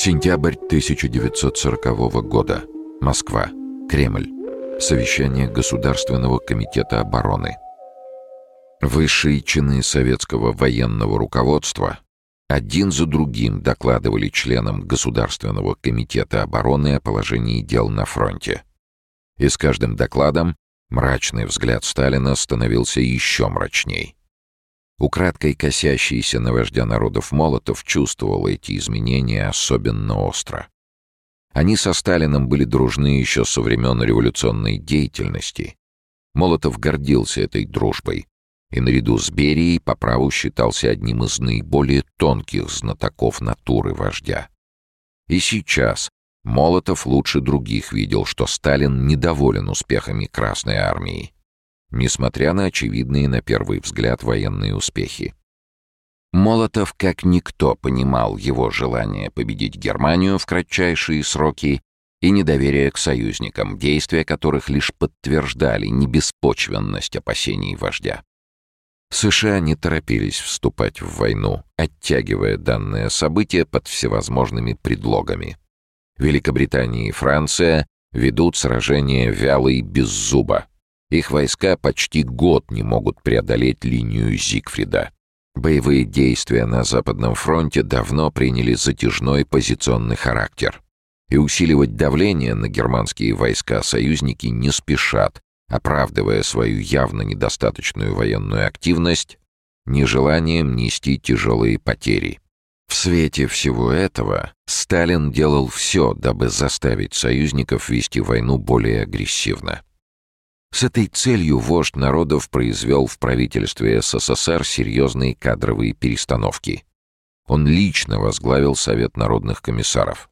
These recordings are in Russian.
Сентябрь 1940 года. Москва. Кремль. Совещание Государственного комитета обороны. Высшие чины советского военного руководства один за другим докладывали членам Государственного комитета обороны о положении дел на фронте. И с каждым докладом мрачный взгляд Сталина становился еще мрачней. Украдкой косящийся на вождя народов Молотов чувствовал эти изменения особенно остро. Они со Сталином были дружны еще со времен революционной деятельности. Молотов гордился этой дружбой и наряду с Берией по праву считался одним из наиболее тонких знатоков натуры вождя. И сейчас Молотов лучше других видел, что Сталин недоволен успехами Красной Армии несмотря на очевидные на первый взгляд военные успехи. Молотов как никто понимал его желание победить Германию в кратчайшие сроки и недоверие к союзникам, действия которых лишь подтверждали небеспочвенность опасений вождя. США не торопились вступать в войну, оттягивая данное событие под всевозможными предлогами. Великобритания и Франция ведут сражение вяло и без зуба, их войска почти год не могут преодолеть линию Зигфрида. Боевые действия на Западном фронте давно приняли затяжной позиционный характер. И усиливать давление на германские войска союзники не спешат, оправдывая свою явно недостаточную военную активность нежеланием нести тяжелые потери. В свете всего этого Сталин делал все, дабы заставить союзников вести войну более агрессивно. С этой целью вождь народов произвел в правительстве СССР серьезные кадровые перестановки. Он лично возглавил Совет народных комиссаров.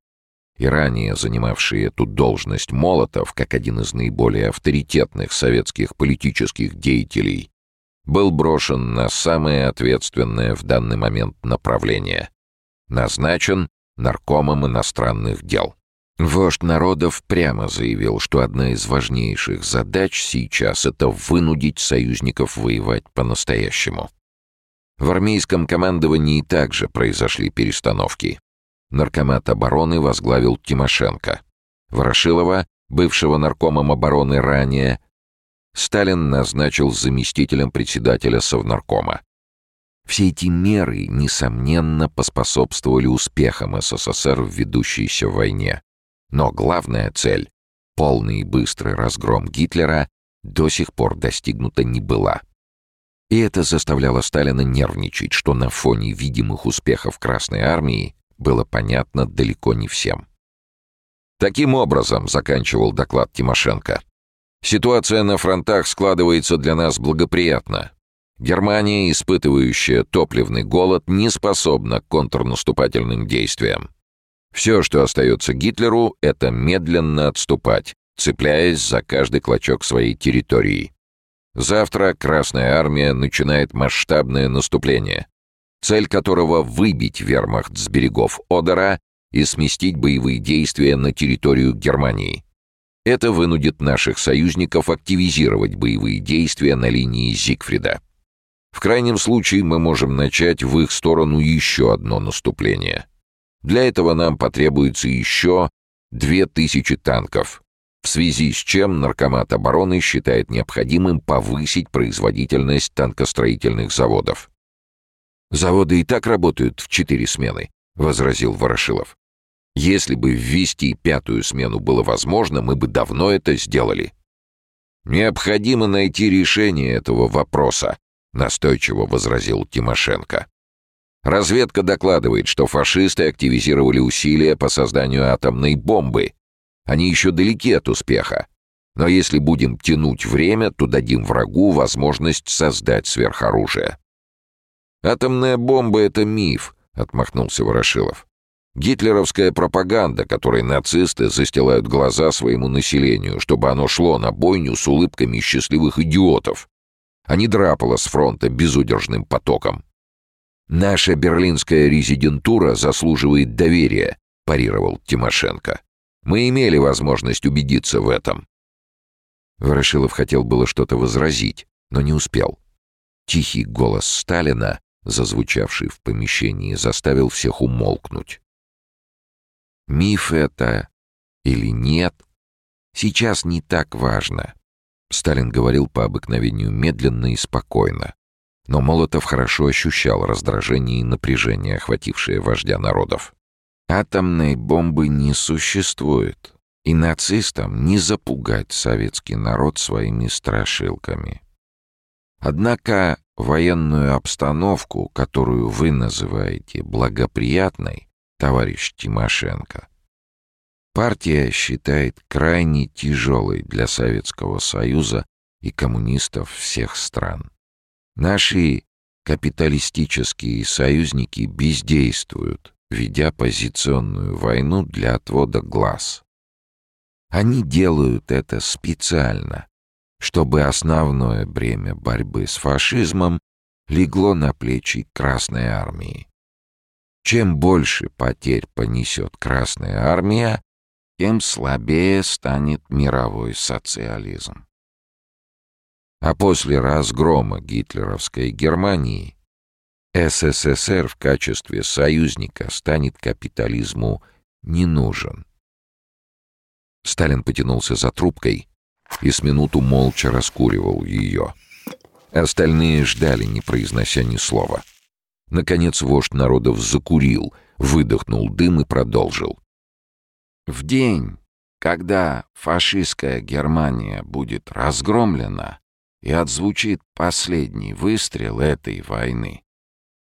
И ранее занимавший эту должность Молотов, как один из наиболее авторитетных советских политических деятелей, был брошен на самое ответственное в данный момент направление. Назначен наркомом иностранных дел. Вождь народов прямо заявил, что одна из важнейших задач сейчас — это вынудить союзников воевать по-настоящему. В армейском командовании также произошли перестановки. Наркомат обороны возглавил Тимошенко. Ворошилова, бывшего наркомом обороны ранее, Сталин назначил заместителем председателя Совнаркома. Все эти меры, несомненно, поспособствовали успехам СССР в ведущейся войне. Но главная цель — полный и быстрый разгром Гитлера — до сих пор достигнута не была. И это заставляло Сталина нервничать, что на фоне видимых успехов Красной Армии было понятно далеко не всем. Таким образом, заканчивал доклад Тимошенко, ситуация на фронтах складывается для нас благоприятно. Германия, испытывающая топливный голод, не способна к контрнаступательным действиям. Все, что остается Гитлеру, это медленно отступать, цепляясь за каждый клочок своей территории. Завтра Красная Армия начинает масштабное наступление, цель которого — выбить вермахт с берегов Одера и сместить боевые действия на территорию Германии. Это вынудит наших союзников активизировать боевые действия на линии Зигфрида. В крайнем случае мы можем начать в их сторону еще одно наступление — для этого нам потребуется еще 2000 танков, в связи с чем Наркомат обороны считает необходимым повысить производительность танкостроительных заводов. «Заводы и так работают в четыре смены», — возразил Ворошилов. «Если бы ввести пятую смену было возможно, мы бы давно это сделали». «Необходимо найти решение этого вопроса», — настойчиво возразил Тимошенко. Разведка докладывает, что фашисты активизировали усилия по созданию атомной бомбы. Они еще далеки от успеха. Но если будем тянуть время, то дадим врагу возможность создать сверхоружие. «Атомная бомба — это миф», — отмахнулся Ворошилов. «Гитлеровская пропаганда, которой нацисты застилают глаза своему населению, чтобы оно шло на бойню с улыбками счастливых идиотов, а не драпало с фронта безудержным потоком. «Наша берлинская резидентура заслуживает доверия», — парировал Тимошенко. «Мы имели возможность убедиться в этом». Ворошилов хотел было что-то возразить, но не успел. Тихий голос Сталина, зазвучавший в помещении, заставил всех умолкнуть. Миф это или нет, сейчас не так важно. Сталин говорил по обыкновению медленно и спокойно. Но Молотов хорошо ощущал раздражение и напряжение, охватившее вождя народов. Атомной бомбы не существует, и нацистам не запугать советский народ своими страшилками. Однако военную обстановку, которую вы называете благоприятной, товарищ Тимошенко, партия считает крайне тяжелой для Советского Союза и коммунистов всех стран. Наши капиталистические союзники бездействуют, ведя позиционную войну для отвода глаз. Они делают это специально, чтобы основное бремя борьбы с фашизмом легло на плечи Красной Армии. Чем больше потерь понесет Красная Армия, тем слабее станет мировой социализм. А после разгрома гитлеровской Германии СССР в качестве союзника станет капитализму не нужен. Сталин потянулся за трубкой и с минуту молча раскуривал ее. Остальные ждали, не произнося ни слова. Наконец вождь народов закурил, выдохнул дым и продолжил. «В день, когда фашистская Германия будет разгромлена, и отзвучит последний выстрел этой войны.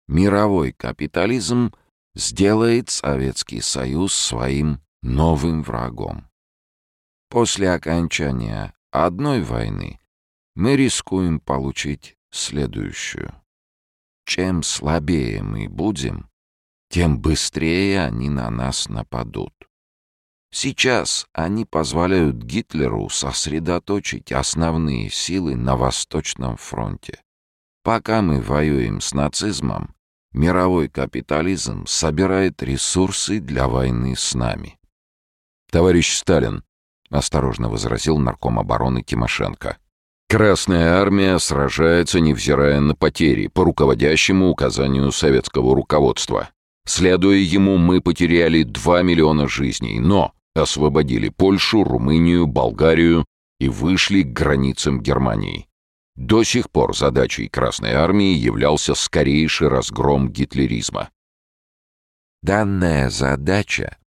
Мировой капитализм сделает Советский Союз своим новым врагом. После окончания одной войны мы рискуем получить следующую. Чем слабее мы будем, тем быстрее они на нас нападут. Сейчас они позволяют Гитлеру сосредоточить основные силы на Восточном фронте. Пока мы воюем с нацизмом, мировой капитализм собирает ресурсы для войны с нами. «Товарищ Сталин», — осторожно возразил нарком обороны Тимошенко, «Красная армия сражается, невзирая на потери, по руководящему указанию советского руководства. Следуя ему, мы потеряли 2 миллиона жизней, но освободили Польшу, Румынию, Болгарию и вышли к границам Германии. До сих пор задачей Красной Армии являлся скорейший разгром гитлеризма. Данная задача...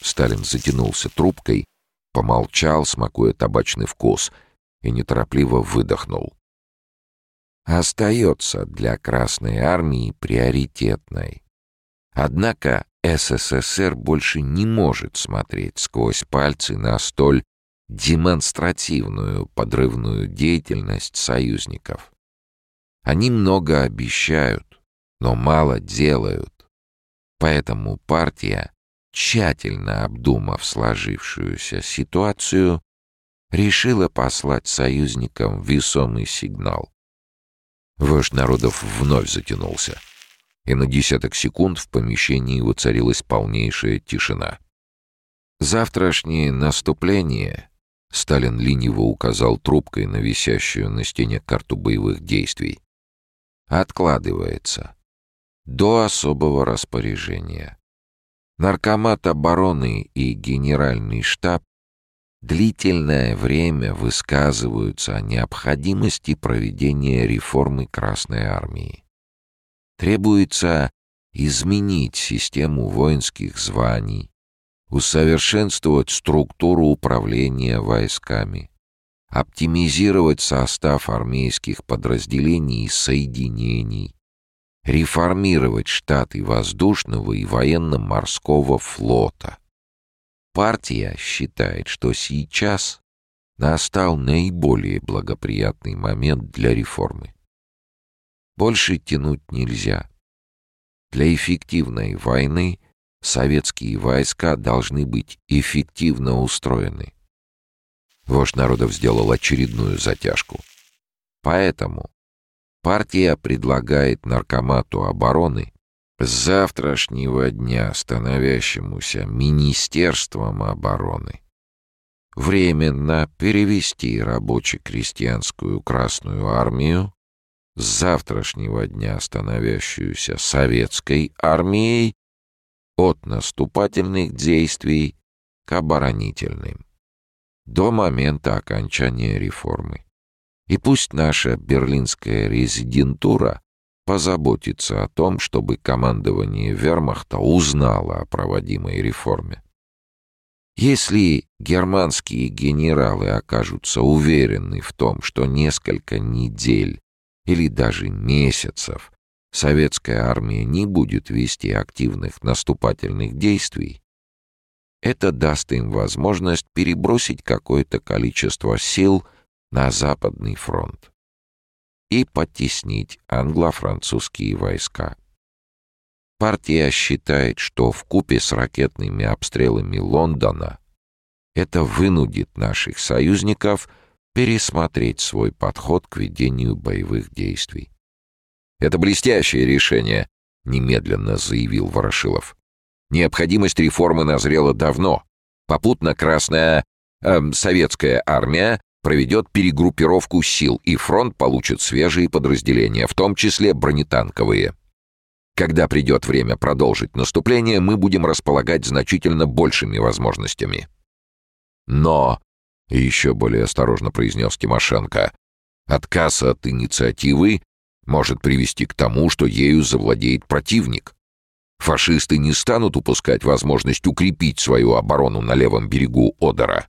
Сталин затянулся трубкой, помолчал, смакуя табачный вкус, и неторопливо выдохнул. Остается для Красной Армии приоритетной. Однако СССР больше не может смотреть сквозь пальцы на столь демонстративную подрывную деятельность союзников. Они много обещают, но мало делают. Поэтому партия, тщательно обдумав сложившуюся ситуацию, решила послать союзникам весомый сигнал. Вождь народов вновь затянулся — и на десяток секунд в помещении воцарилась полнейшая тишина. «Завтрашнее наступление», — Сталин лениво указал трубкой на висящую на стене карту боевых действий, «откладывается до особого распоряжения. Наркомат обороны и генеральный штаб длительное время высказываются о необходимости проведения реформы Красной Армии. Требуется изменить систему воинских званий, усовершенствовать структуру управления войсками, оптимизировать состав армейских подразделений и соединений, реформировать штаты воздушного и военно-морского флота. Партия считает, что сейчас настал наиболее благоприятный момент для реформы. Больше тянуть нельзя. Для эффективной войны советские войска должны быть эффективно устроены. Вождь народов сделал очередную затяжку. Поэтому партия предлагает наркомату обороны с завтрашнего дня становящемуся Министерством обороны временно перевести рабоче-крестьянскую Красную Армию с завтрашнего дня становящуюся советской армией от наступательных действий к оборонительным до момента окончания реформы. И пусть наша берлинская резидентура позаботится о том, чтобы командование вермахта узнало о проводимой реформе. Если германские генералы окажутся уверены в том, что несколько недель или даже месяцев советская армия не будет вести активных наступательных действий, это даст им возможность перебросить какое-то количество сил на Западный фронт и потеснить англо-французские войска. Партия считает, что в купе с ракетными обстрелами Лондона это вынудит наших союзников пересмотреть свой подход к ведению боевых действий. «Это блестящее решение», — немедленно заявил Ворошилов. «Необходимость реформы назрела давно. Попутно Красная э, Советская армия проведет перегруппировку сил, и фронт получит свежие подразделения, в том числе бронетанковые. Когда придет время продолжить наступление, мы будем располагать значительно большими возможностями. Но, — еще более осторожно произнес Тимошенко, — отказ от инициативы может привести к тому, что ею завладеет противник. Фашисты не станут упускать возможность укрепить свою оборону на левом берегу Одера.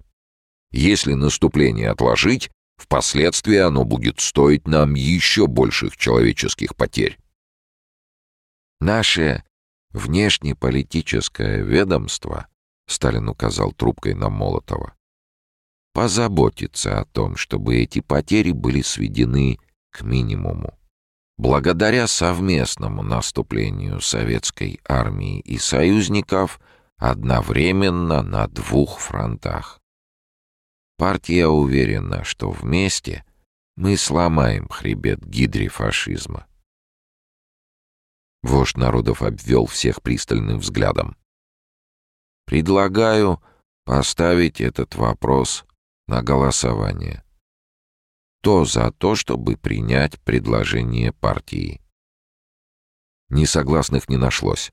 Если наступление отложить, впоследствии оно будет стоить нам еще больших человеческих потерь. Наше внешнеполитическое ведомство, Сталин указал трубкой на Молотова, позаботится о том, чтобы эти потери были сведены к минимуму. Благодаря совместному наступлению советской армии и союзников одновременно на двух фронтах. Партия уверена, что вместе мы сломаем хребет гидре фашизма. Вождь народов обвел всех пристальным взглядом. «Предлагаю поставить этот вопрос на голосование. То за то, чтобы принять предложение партии». Несогласных не нашлось,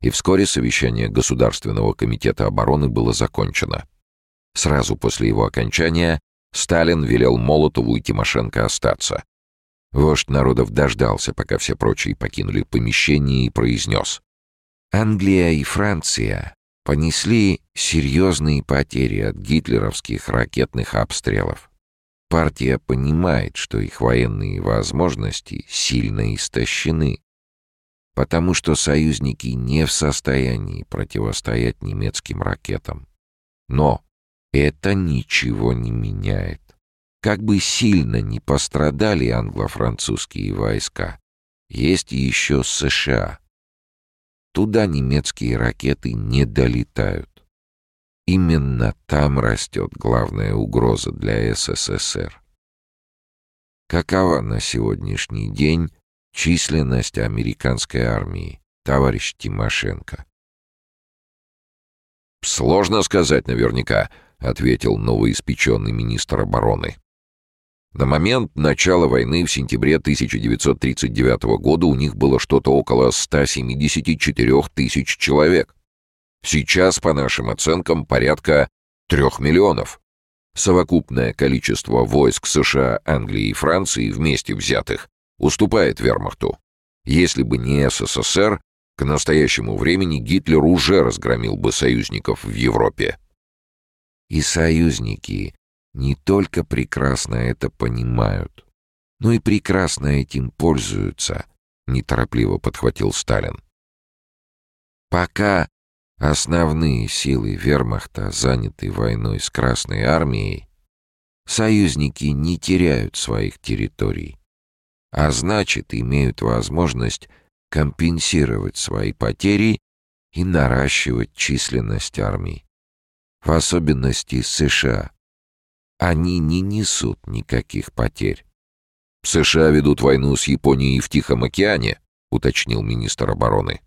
и вскоре совещание Государственного комитета обороны было закончено. Сразу после его окончания Сталин велел Молотову и Тимошенко остаться. Вождь народов дождался, пока все прочие покинули помещение, и произнес. «Англия и Франция понесли серьезные потери от гитлеровских ракетных обстрелов. Партия понимает, что их военные возможности сильно истощены, потому что союзники не в состоянии противостоять немецким ракетам. Но это ничего не меняет. Как бы сильно ни пострадали англо-французские войска, есть еще США. Туда немецкие ракеты не долетают. Именно там растет главная угроза для СССР. Какова на сегодняшний день численность американской армии, товарищ Тимошенко? «Сложно сказать наверняка», — ответил новоиспеченный министр обороны. На момент начала войны в сентябре 1939 года у них было что-то около 174 тысяч человек. Сейчас, по нашим оценкам, порядка 3 миллионов. Совокупное количество войск США, Англии и Франции вместе взятых уступает вермахту. Если бы не СССР, к настоящему времени Гитлер уже разгромил бы союзников в Европе. И союзники не только прекрасно это понимают, но и прекрасно этим пользуются, неторопливо подхватил Сталин. Пока основные силы вермахта заняты войной с Красной армией, союзники не теряют своих территорий, а значит, имеют возможность компенсировать свои потери и наращивать численность армий. В особенности США, они не несут никаких потерь. США ведут войну с Японией в Тихом океане, уточнил министр обороны.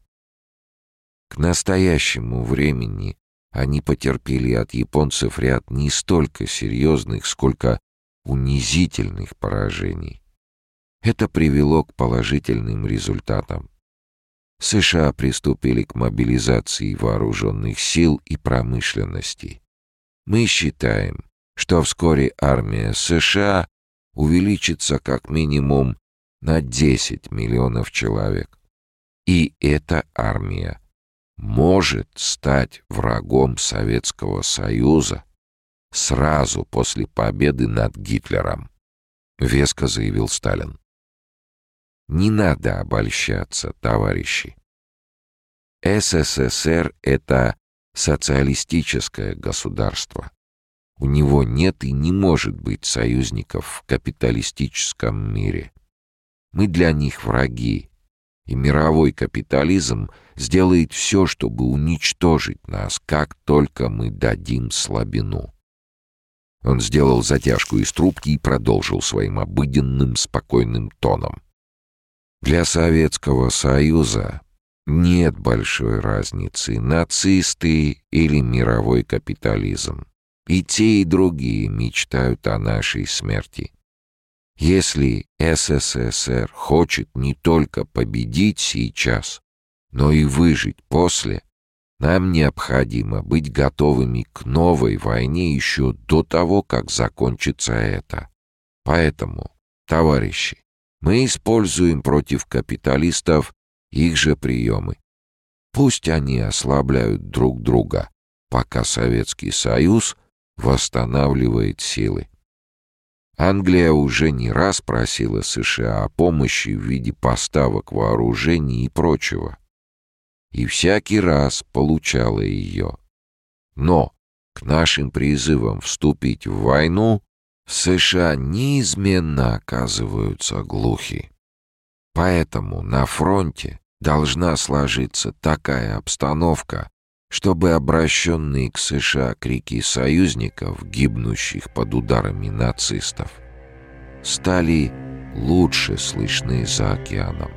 К настоящему времени они потерпели от японцев ряд не столько серьезных, сколько унизительных поражений. Это привело к положительным результатам. США приступили к мобилизации вооруженных сил и промышленности. Мы считаем, что вскоре армия США увеличится как минимум на 10 миллионов человек. И эта армия может стать врагом Советского Союза сразу после победы над Гитлером, веско заявил Сталин. Не надо обольщаться, товарищи. СССР — это социалистическое государство. У него нет и не может быть союзников в капиталистическом мире. Мы для них враги, и мировой капитализм сделает все, чтобы уничтожить нас, как только мы дадим слабину. Он сделал затяжку из трубки и продолжил своим обыденным спокойным тоном. Для Советского Союза нет большой разницы, нацисты или мировой капитализм. И те, и другие мечтают о нашей смерти. Если СССР хочет не только победить сейчас, но и выжить после, нам необходимо быть готовыми к новой войне еще до того, как закончится это. Поэтому, товарищи, мы используем против капиталистов их же приемы. Пусть они ослабляют друг друга, пока Советский Союз восстанавливает силы. Англия уже не раз просила США о помощи в виде поставок вооружений и прочего. И всякий раз получала ее. Но к нашим призывам вступить в войну США неизменно оказываются глухи. Поэтому на фронте должна сложиться такая обстановка, чтобы обращенные к США крики союзников, гибнущих под ударами нацистов, стали лучше слышны за океаном.